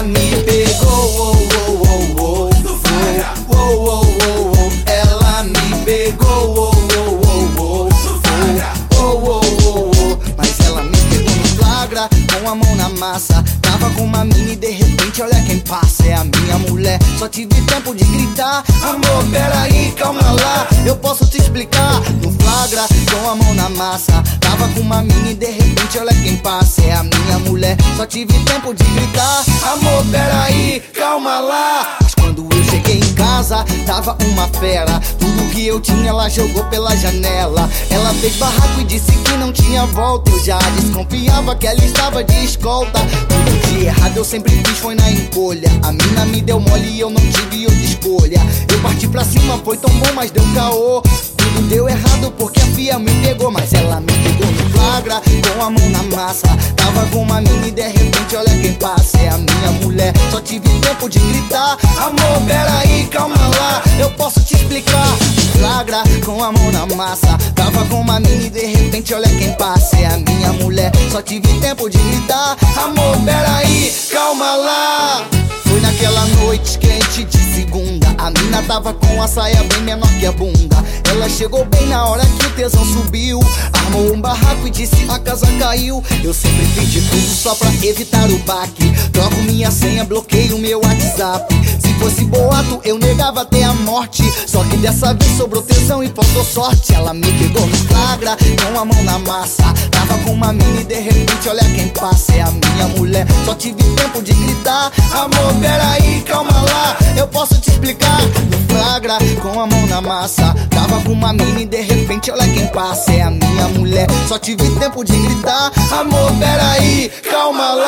ela me pegou. Oh, oh, oh, oh. Oh, oh, oh, oh, ela me pegou. Oh, oh, oh, oh. Oh, oh, oh, oh. Mas ela me pegou no flagra, com a mão na massa. Tava com uma mini de repente olha quem passa. É a minha mulher, só tive tempo de gritar. Amor, peraí, calma lá, eu posso te explicar. No flagra, com a mão na massa. Tava com uma mini de repente olha quem passa. É a mulher. Só tive tempo de gritar. Amor, peraí, calma lá. Mas quando eu cheguei em casa, tava uma fera. Tudo que eu tinha, ela jogou pela janela. Ela fez barraco e disse que não tinha volta. Eu já desconfiava que ela estava de escolta. Tudo de errado eu sempre fiz foi na encolha. A mina me deu mole e eu não tive outra escolha. Eu parti pra cima, foi tão bom, mas deu caô. Tudo deu errado porque a fia me pegou, mas ela me pegou no flagra, com a mão massa. Tava com uma mina e de repente olha quem passa. É a minha mulher, só tive tempo de gritar. Amor, peraí, calma lá, eu posso te explicar. Flagra, com a mão na massa. Tava com uma mina e de repente olha quem passa. É a minha mulher, só tive tempo de gritar. Amor, peraí, calma lá. Foi naquela noite quente de segunda. A mina tava com a saia bem menor que a bunda. Ela chegou bem na hora que o tesão subiu. Armou um barraco e disse a casa caiu. Eu sempre fiz de tudo só pra evitar o baque. Troco minha senha, bloqueio meu WhatsApp. Se fosse boato, eu negava até a morte. Só que dessa vez sobrou tesão e faltou sorte. Ela me pegou no flagra, com a mão na massa. Tava com uma mina e de repente, olha quem passa. É a minha mulher. Só tive tempo de gritar: Amor, peraí, posso te explicar. No flagra, com a mão na massa. Tava com uma mina e de repente, olha quem passa. É a minha mulher. Só tive tempo de gritar: Amor, peraí, calma lá.